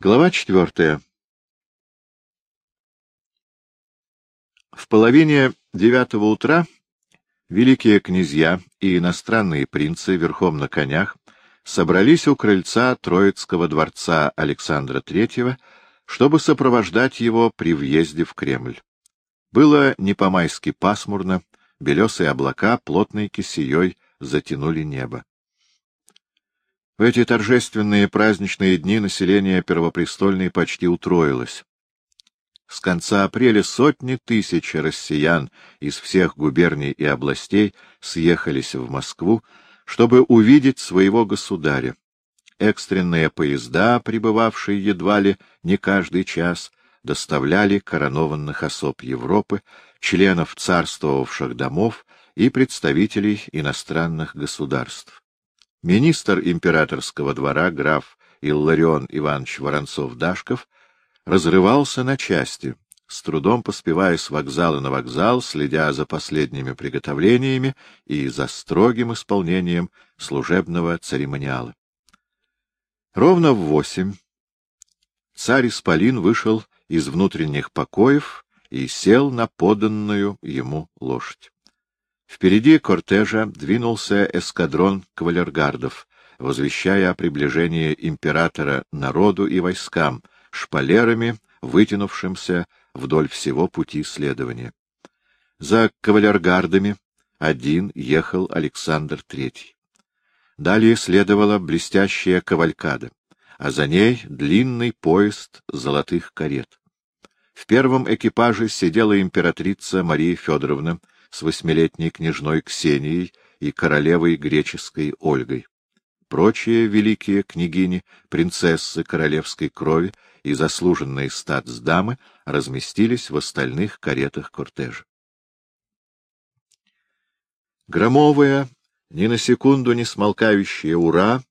Глава четвертая. В половине девятого утра великие князья и иностранные принцы верхом на конях собрались у крыльца Троицкого дворца Александра III, чтобы сопровождать его при въезде в Кремль. Было не по-майски пасмурно, белесые облака плотной кисеей затянули небо. В эти торжественные праздничные дни население Первопрестольной почти утроилось. С конца апреля сотни тысяч россиян из всех губерний и областей съехались в Москву, чтобы увидеть своего государя. Экстренные поезда, прибывавшие едва ли не каждый час, доставляли коронованных особ Европы, членов царствовавших домов и представителей иностранных государств. Министр императорского двора, граф Илларион Иванович Воронцов-Дашков, разрывался на части, с трудом поспевая с вокзала на вокзал, следя за последними приготовлениями и за строгим исполнением служебного церемониала. Ровно в восемь царь Исполин вышел из внутренних покоев и сел на поданную ему лошадь. Впереди кортежа двинулся эскадрон кавалергардов, возвещая о приближении императора народу и войскам, шпалерами, вытянувшимся вдоль всего пути следования. За кавалергардами один ехал Александр Третий. Далее следовала блестящая кавалькада, а за ней длинный поезд золотых карет. В первом экипаже сидела императрица Мария Федоровна, с восьмилетней княжной Ксенией и королевой греческой Ольгой. Прочие великие княгини, принцессы королевской крови и заслуженные статсдамы разместились в остальных каретах кортежа. Громовая, ни на секунду не смолкающая «Ура!»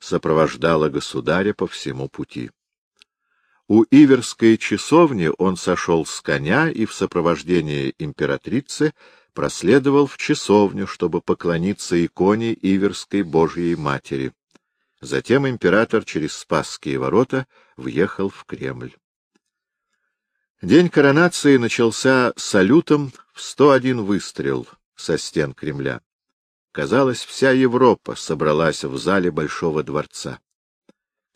сопровождала государя по всему пути. У Иверской часовни он сошел с коня и в сопровождении императрицы проследовал в часовню, чтобы поклониться иконе Иверской Божьей Матери. Затем император через Спасские ворота въехал в Кремль. День коронации начался салютом в 101 выстрел со стен Кремля. Казалось, вся Европа собралась в зале Большого дворца.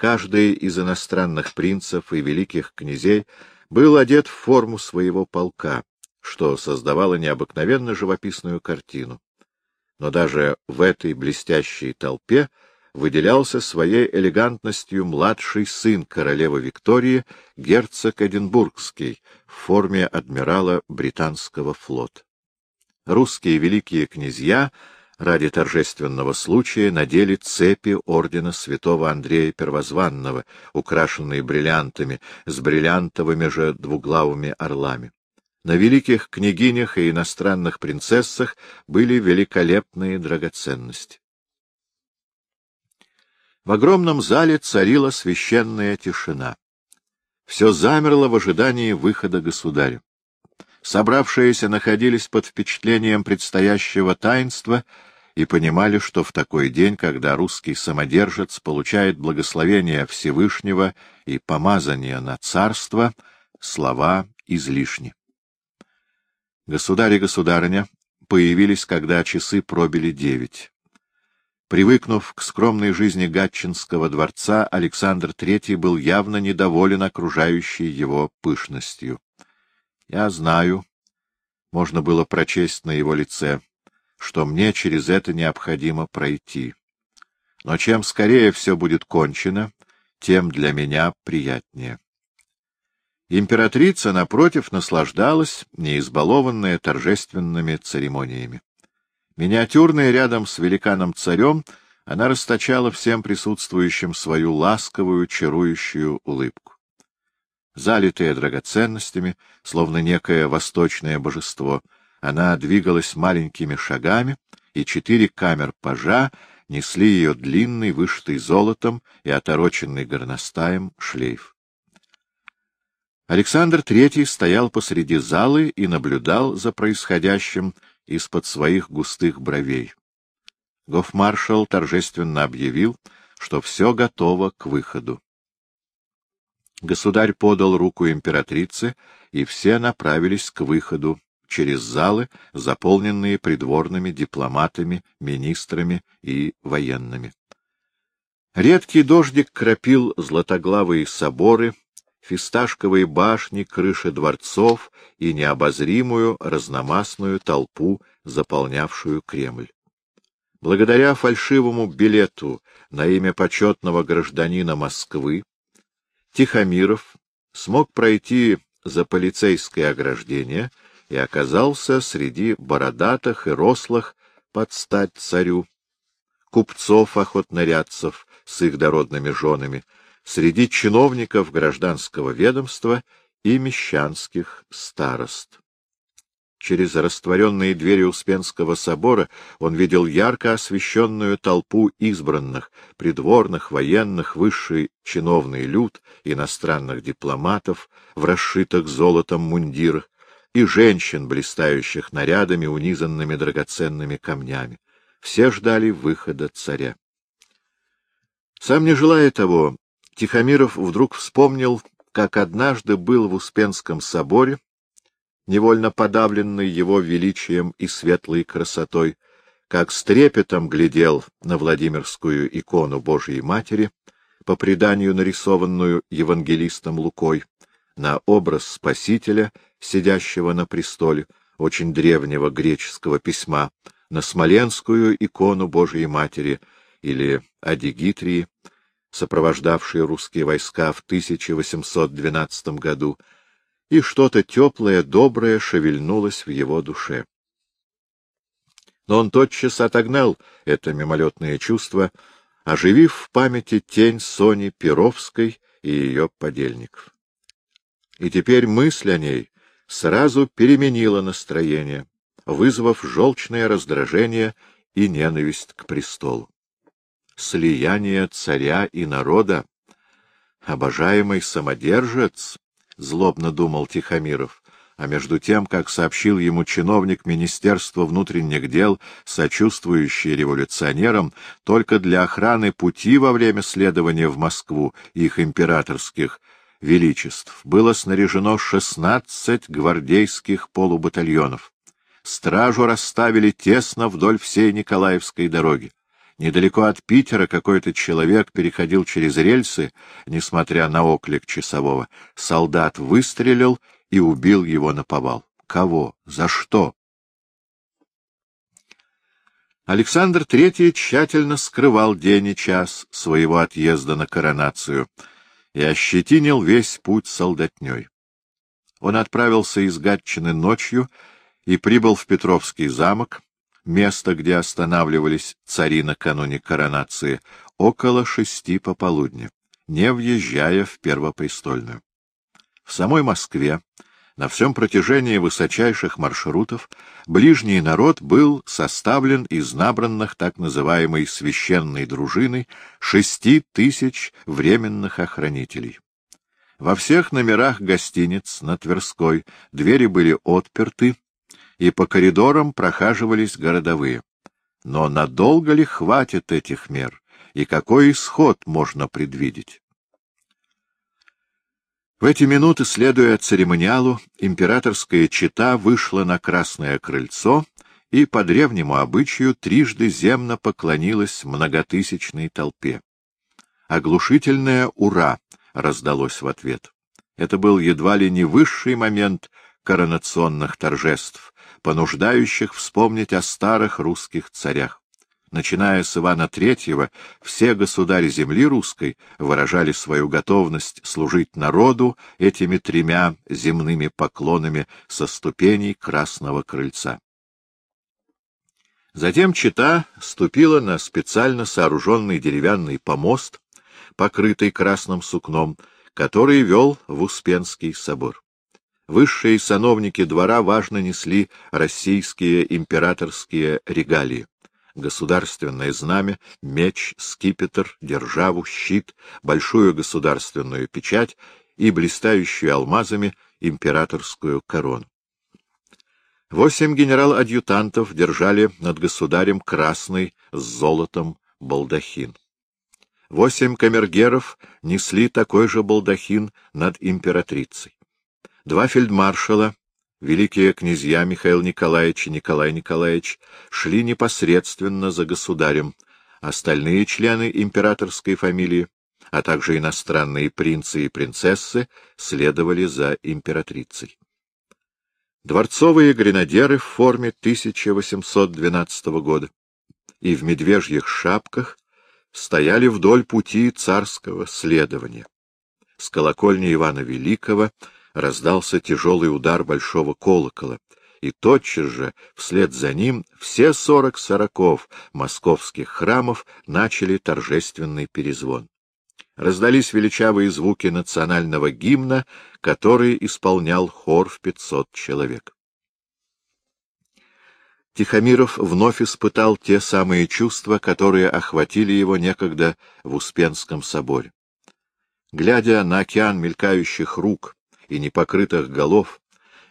Каждый из иностранных принцев и великих князей был одет в форму своего полка, что создавало необыкновенно живописную картину. Но даже в этой блестящей толпе выделялся своей элегантностью младший сын королевы Виктории, герцог Эдинбургский, в форме адмирала британского флота. Русские великие князья — ради торжественного случая надели цепи ордена святого Андрея Первозванного, украшенные бриллиантами, с бриллиантовыми же двуглавыми орлами. На великих княгинях и иностранных принцессах были великолепные драгоценности. В огромном зале царила священная тишина. Все замерло в ожидании выхода государя. Собравшиеся находились под впечатлением предстоящего таинства и понимали, что в такой день, когда русский самодержец получает благословение Всевышнего и помазание на царство, слова излишни. Государь и государыня появились, когда часы пробили девять. Привыкнув к скромной жизни Гатчинского дворца, Александр III был явно недоволен окружающей его пышностью. Я знаю, можно было прочесть на его лице, что мне через это необходимо пройти. Но чем скорее все будет кончено, тем для меня приятнее. Императрица, напротив, наслаждалась, не избалованная торжественными церемониями. Миниатюрная рядом с великаном-царем, она расточала всем присутствующим свою ласковую, чарующую улыбку. Залитая драгоценностями, словно некое восточное божество — она двигалась маленькими шагами, и четыре камер-пажа несли ее длинный, вышитый золотом и отороченный горностаем шлейф. Александр Третий стоял посреди залы и наблюдал за происходящим из-под своих густых бровей. Гофмаршал торжественно объявил, что все готово к выходу. Государь подал руку императрице, и все направились к выходу через залы, заполненные придворными дипломатами, министрами и военными. Редкий дождик кропил златоглавые соборы, фисташковые башни, крыши дворцов и необозримую разномастную толпу, заполнявшую Кремль. Благодаря фальшивому билету на имя почетного гражданина Москвы Тихомиров смог пройти за полицейское ограждение и оказался среди бородатых и рослых под стать царю, купцов-охотнорядцев с их дородными женами, среди чиновников гражданского ведомства и мещанских старост. Через растворенные двери Успенского собора он видел ярко освещенную толпу избранных, придворных, военных, высший чиновный люд, иностранных дипломатов в расшитых золотом мундирах и женщин, блистающих нарядами, унизанными драгоценными камнями. Все ждали выхода царя. Сам не желая того, Тихомиров вдруг вспомнил, как однажды был в Успенском соборе, невольно подавленный его величием и светлой красотой, как с трепетом глядел на Владимирскую икону Божией Матери, по преданию нарисованную евангелистом Лукой, на образ Спасителя, сидящего на престоле, очень древнего греческого письма, на смоленскую икону Божией Матери или Адигитрии, сопровождавшие русские войска в 1812 году, и что-то теплое, доброе шевельнулось в его душе. Но он тотчас отогнал это мимолетное чувство, оживив в памяти тень Сони Перовской и ее подельников. И теперь мысль о ней сразу переменила настроение, вызвав желчное раздражение и ненависть к престолу. Слияние царя и народа, обожаемый самодержец, — злобно думал Тихомиров, а между тем, как сообщил ему чиновник Министерства внутренних дел, сочувствующий революционерам, только для охраны пути во время следования в Москву их императорских величеств было снаряжено шестнадцать гвардейских полубатальонов. Стражу расставили тесно вдоль всей Николаевской дороги. Недалеко от Питера какой-то человек переходил через рельсы, несмотря на оклик часового. Солдат выстрелил и убил его на повал. Кого? За что? Александр III тщательно скрывал день и час своего отъезда на коронацию и ощетинил весь путь солдатней. Он отправился из Гатчины ночью и прибыл в Петровский замок, место, где останавливались цари накануне коронации, около шести пополудни, не въезжая в Первопрестольную. В самой Москве на всем протяжении высочайших маршрутов ближний народ был составлен из набранных так называемой священной дружиной шести тысяч временных охранителей. Во всех номерах гостиниц на Тверской двери были отперты, и по коридорам прохаживались городовые. Но надолго ли хватит этих мер, и какой исход можно предвидеть? В эти минуты, следуя церемониалу, императорская чета вышла на Красное крыльцо и по древнему обычаю трижды земно поклонилась многотысячной толпе. Оглушительное «Ура!» раздалось в ответ. Это был едва ли не высший момент коронационных торжеств, понуждающих вспомнить о старых русских царях. Начиная с Ивана Третьего, все государи земли русской выражали свою готовность служить народу этими тремя земными поклонами со ступеней Красного Крыльца. Затем Чита ступила на специально сооруженный деревянный помост, покрытый красным сукном, который вел в Успенский собор. Высшие сановники двора важно несли российские императорские регалии. Государственное знамя, меч, скипетр, державу, щит, большую государственную печать и блистающую алмазами императорскую корону. Восемь генерал-адъютантов держали над государем красный с золотом балдахин. Восемь камергеров несли такой же балдахин над императрицей. Два фельдмаршала, великие князья Михаил Николаевич и Николай Николаевич, шли непосредственно за государем, остальные члены императорской фамилии, а также иностранные принцы и принцессы, следовали за императрицей. Дворцовые гренадеры в форме 1812 года и в медвежьих шапках стояли вдоль пути царского следования. С колокольни Ивана Великого раздался тяжелый удар большого колокола, и тотчас же, вслед за ним, все сорок сороков московских храмов начали торжественный перезвон. Раздались величавые звуки национального гимна, который исполнял хор в пятьсот человек. Тихомиров вновь испытал те самые чувства, которые охватили его некогда в Успенском соборе. Глядя на океан мелькающих рук и непокрытых голов,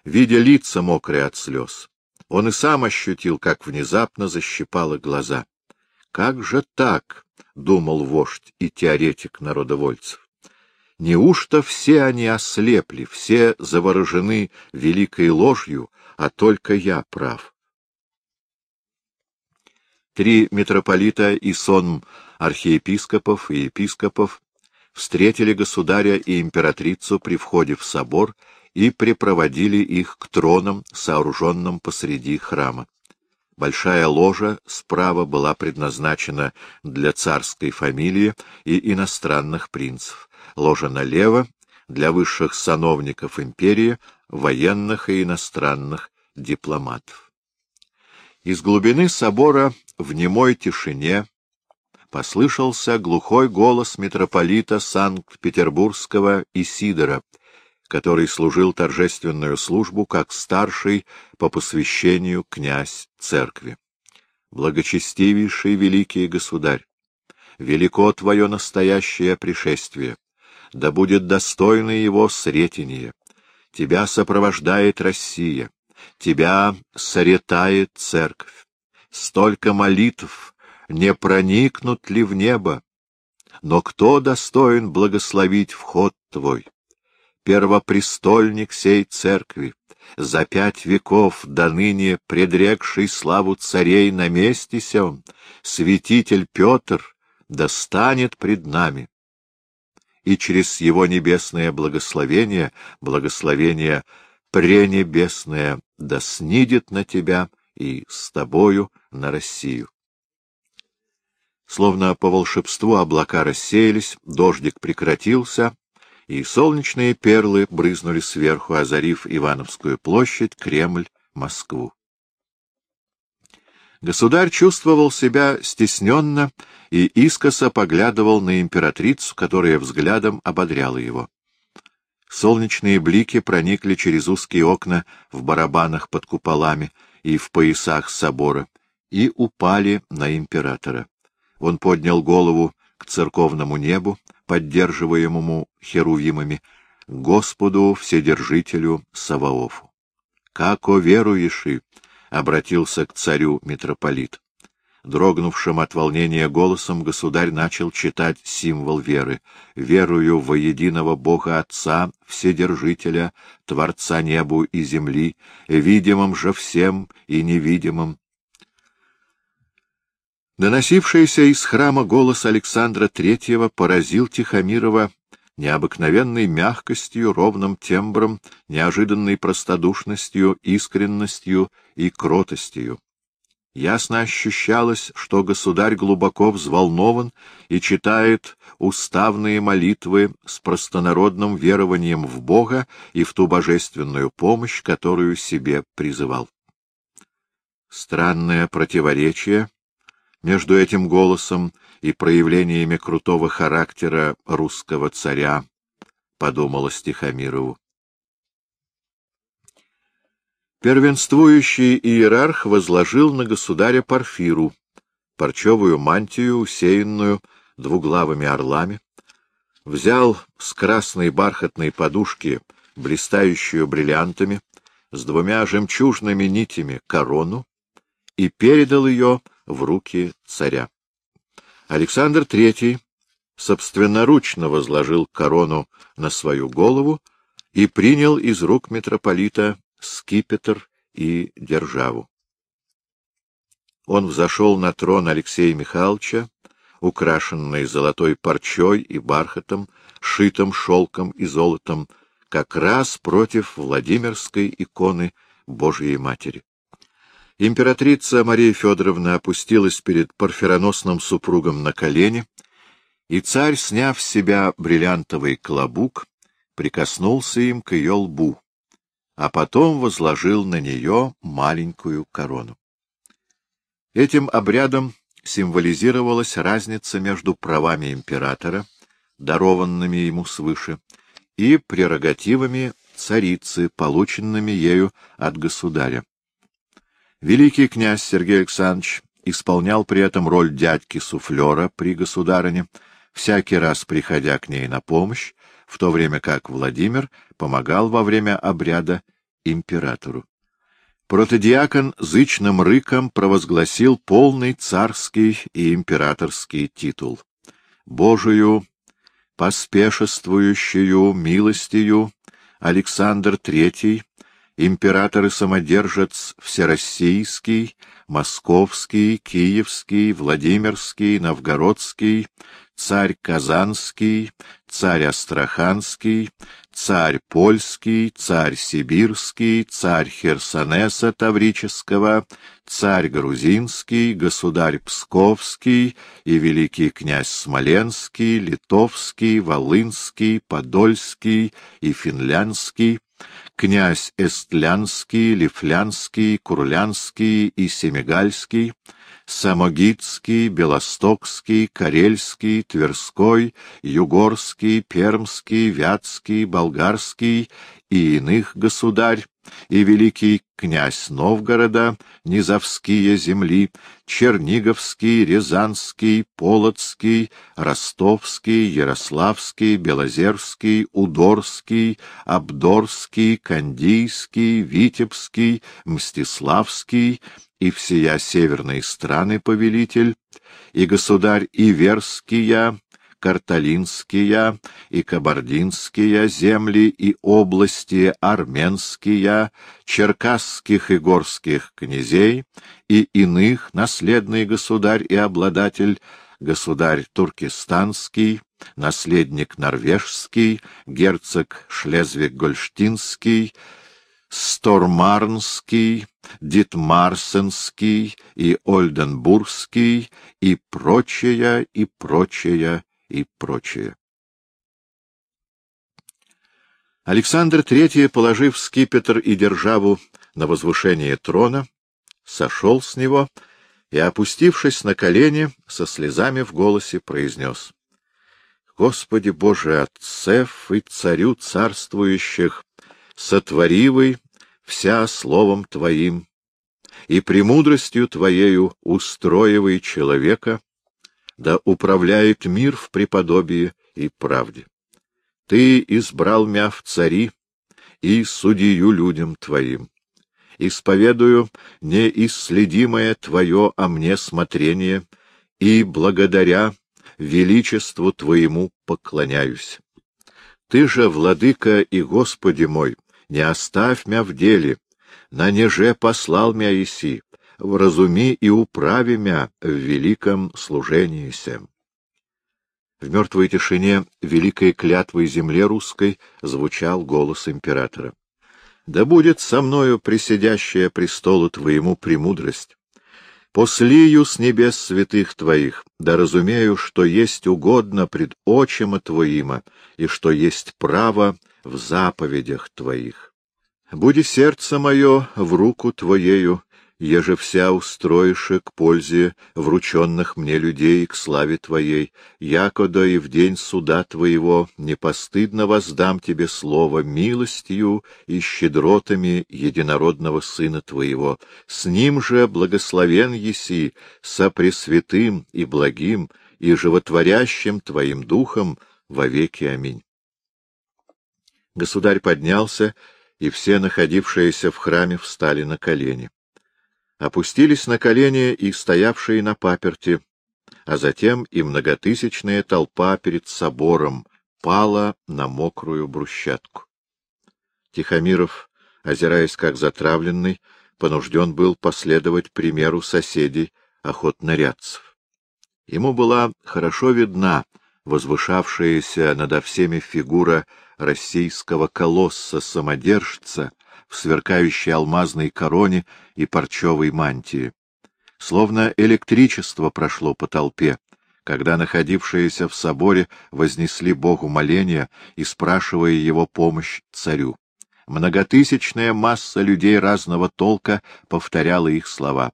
видя лица мокрые от слез, он и сам ощутил, как внезапно защипало глаза. «Как же так?» — думал вождь и теоретик народовольцев. «Неужто все они ослепли, все заворожены великой ложью, а только я прав?» Три митрополита и сон архиепископов и епископов встретили государя и императрицу при входе в собор и припроводили их к тронам, сооруженным посреди храма. Большая ложа справа была предназначена для царской фамилии и иностранных принцев, ложа налево — для высших сановников империи, военных и иностранных дипломатов. Из глубины собора в немой тишине послышался глухой голос митрополита Санкт-Петербургского Исидора, который служил торжественную службу как старший по посвящению князь церкви. Благочестивейший великий государь, велико твое настоящее пришествие, да будет достойно его сретение. Тебя сопровождает Россия, тебя соретает церковь. Столько молитв, не проникнут ли в небо? Но кто достоин благословить вход твой? Первопрестольник сей церкви, за пять веков до ныне предрекший славу царей на месте сем, святитель Петр, достанет пред нами. И через его небесное благословение, благословение пренебесное, да снидет на тебя и с тобою на Россию. Словно по волшебству облака рассеялись, дождик прекратился, и солнечные перлы брызнули сверху, озарив Ивановскую площадь, Кремль, Москву. Государь чувствовал себя стесненно и искоса поглядывал на императрицу, которая взглядом ободряла его. Солнечные блики проникли через узкие окна в барабанах под куполами и в поясах собора и упали на императора. Он поднял голову к церковному небу, поддерживаемому херувимами, Господу Вседержителю Саваофу. «Как о веруеши!» — обратился к царю митрополит. Дрогнувшим от волнения голосом государь начал читать символ веры. «Верую во единого Бога Отца, Вседержителя, Творца небу и земли, видимым же всем и невидимым». Доносившийся из храма голос Александра Третьего поразил Тихомирова необыкновенной мягкостью, ровным тембром, неожиданной простодушностью, искренностью и кротостью. Ясно ощущалось, что государь глубоко взволнован и читает уставные молитвы с простонародным верованием в Бога и в ту божественную помощь, которую себе призывал. Странное противоречие между этим голосом и проявлениями крутого характера русского царя, — подумала Стихомирову. Первенствующий иерарх возложил на государя Парфиру, парчевую мантию, усеянную двуглавыми орлами, взял с красной бархатной подушки, блистающую бриллиантами, с двумя жемчужными нитями корону и передал ее в руки царя. Александр III собственноручно возложил корону на свою голову и принял из рук митрополита скипетр и державу. Он взошел на трон Алексея Михайловича, украшенный золотой парчой и бархатом, шитым шелком и золотом, как раз против Владимирской иконы Божией Матери. Императрица Мария Федоровна опустилась перед парфироносным супругом на колени, и царь, сняв с себя бриллиантовый клобук, прикоснулся им к ее лбу, а потом возложил на нее маленькую корону. Этим обрядом символизировалась разница между правами императора, дарованными ему свыше, и прерогативами царицы, полученными ею от государя. Великий князь Сергей Александрович исполнял при этом роль дядьки-суфлера при государине, всякий раз приходя к ней на помощь, в то время как Владимир помогал во время обряда императору. Протодиакон зычным рыком провозгласил полный царский и императорский титул. Божию, поспешествующую милостью, Александр III, император и самодержец Всероссийский, Московский, Киевский, Владимирский, Новгородский, царь Казанский, царь Астраханский, царь Польский, царь Сибирский, царь Херсонеса Таврического, царь Грузинский, государь Псковский и великий князь Смоленский, Литовский, Волынский, Подольский и Финляндский, князь Эстлянский, Лифлянский, Курлянский и Семигальский, Самогитский, Белостокский, Карельский, Тверской, Югорский, Пермский, Вятский, Болгарский и иных государь, и великий князь Новгорода, Низовские земли, Черниговский, Рязанский, Полоцкий, Ростовский, Ярославский, Белозерский, Удорский, Абдорский, Кандийский, Витебский, Мстиславский и всея северные страны повелитель, и государь Иверския, Карталинские и Кабардинские земли и области армянские, черкасских и горских князей и иных наследный государь и обладатель, государь туркестанский, наследник норвежский, герцог Шлезвиг-Гольштинский, Стормарнский, Дитмарсенский и Ольденбургский и прочее, и прочее, и прочее. Александр III, положив скипетр и державу на возвышение трона, сошел с него и, опустившись на колени, со слезами в голосе произнес «Господи Боже, Отцев и Царю царствующих, сотворивый вся словом Твоим, и премудростью Твоею устроивай человека, да управляет мир в преподобии и правде. Ты избрал мя в цари и судью людям Твоим. Исповедую неисследимое Твое о мне смотрение, и благодаря величеству Твоему поклоняюсь. Ты же, Владыка и Господи мой, не оставь мя в деле, на неже послал мя Иси, вразуми и управи мя в великом служении сем. В мертвой тишине великой клятвой земле русской звучал голос императора. «Да будет со мною присидящая престолу твоему премудрость. Послию с небес святых твоих, да разумею, что есть угодно пред очима твоима, и что есть право в заповедях Твоих. Буди сердце мое в руку Твоею, еже вся устроишь к пользе врученных мне людей к славе Твоей, якода и в день суда Твоего не постыдно воздам Тебе слово милостью и щедротами единородного Сына Твоего. С Ним же благословен еси, со пресвятым и благим и животворящим Твоим Духом вовеки. Аминь. Государь поднялся, и все находившиеся в храме встали на колени. Опустились на колени и стоявшие на паперти, а затем и многотысячная толпа перед собором пала на мокрую брусчатку. Тихомиров, озираясь как затравленный, понужден был последовать примеру соседей охотнорядцев. Ему была хорошо видна возвышавшаяся надо всеми фигура российского колосса-самодержца в сверкающей алмазной короне и парчевой мантии. Словно электричество прошло по толпе, когда находившиеся в соборе вознесли Богу моления и спрашивая его помощь царю. Многотысячная масса людей разного толка повторяла их слова.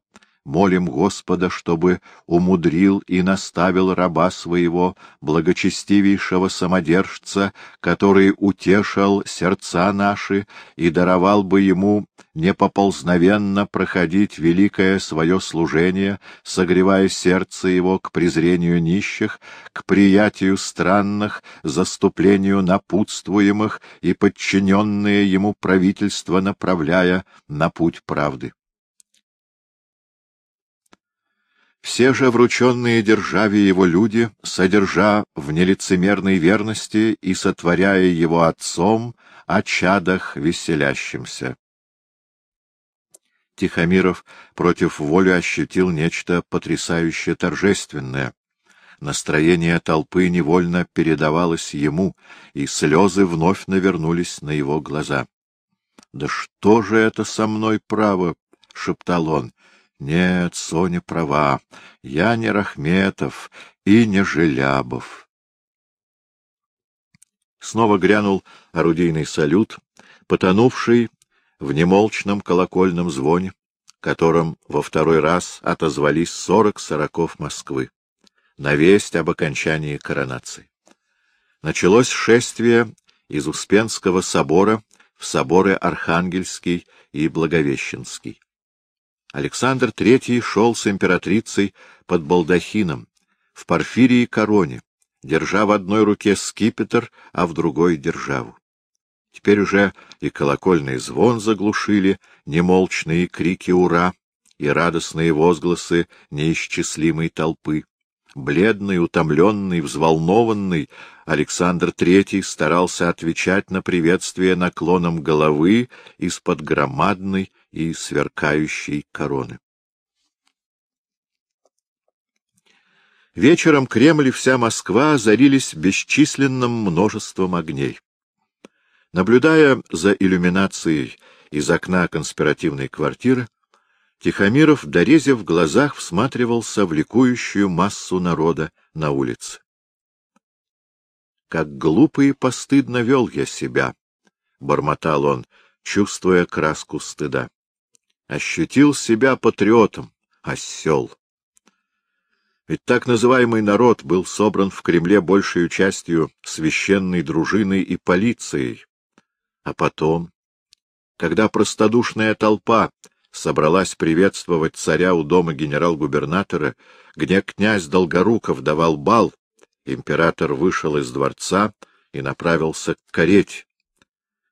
Молим Господа, чтобы умудрил и наставил раба своего, благочестивейшего самодержца, который утешал сердца наши и даровал бы ему непоползновенно проходить великое свое служение, согревая сердце его к презрению нищих, к приятию странных, заступлению напутствуемых и подчиненные ему правительство направляя на путь правды. Все же врученные державе его люди, содержа в нелицемерной верности и сотворяя его отцом о чадах веселящимся. Тихомиров против воли ощутил нечто потрясающе торжественное. Настроение толпы невольно передавалось ему, и слезы вновь навернулись на его глаза. — Да что же это со мной право? — шептал он. Нет, Соня права. Я не Рахметов и не Желябов. Снова грянул орудийный салют, потонувший в немолчном колокольном звоне, которым во второй раз отозвались сорок сороков Москвы, на весть об окончании коронации. Началось шествие из Успенского собора в соборы Архангельский и Благовещенский. Александр III шел с императрицей под балдахином, в порфирии короне, держа в одной руке скипетр, а в другой — державу. Теперь уже и колокольный звон заглушили немолчные крики «Ура!» и радостные возгласы неисчислимой толпы. Бледный, утомленный, взволнованный, Александр III старался отвечать на приветствие наклоном головы из-под громадной и сверкающей короны. Вечером Кремль и вся Москва озарились бесчисленным множеством огней. Наблюдая за иллюминацией из окна конспиративной квартиры, Тихомиров, дорезив в глазах, всматривался в ликующую массу народа на улице. «Как глупо и постыдно вел я себя», — бормотал он, чувствуя краску стыда ощутил себя патриотом, осел. Ведь так называемый народ был собран в Кремле большей частью священной дружиной и полицией. А потом, когда простодушная толпа собралась приветствовать царя у дома генерал-губернатора, где князь Долгоруков давал бал, император вышел из дворца и направился к карете.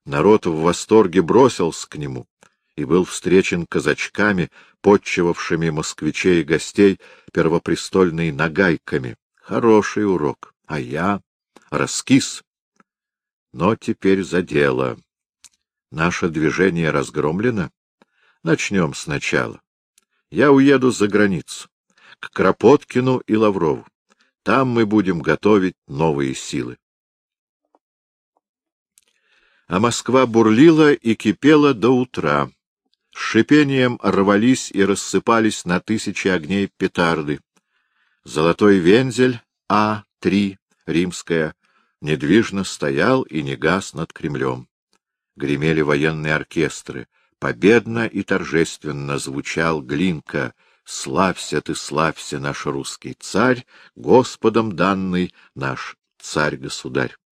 Народ в восторге бросился к нему и был встречен казачками, подчевавшими москвичей и гостей первопрестольной нагайками. Хороший урок. А я раскис. Но теперь за дело. Наше движение разгромлено. Начнем сначала. Я уеду за границу, к Кропоткину и Лаврову. Там мы будем готовить новые силы. А Москва бурлила и кипела до утра с шипением рвались и рассыпались на тысячи огней петарды. Золотой вензель А-3, римская, недвижно стоял и не гас над Кремлем. Гремели военные оркестры. Победно и торжественно звучал Глинка «Славься ты, славься, наш русский царь, Господом данный наш царь-государь».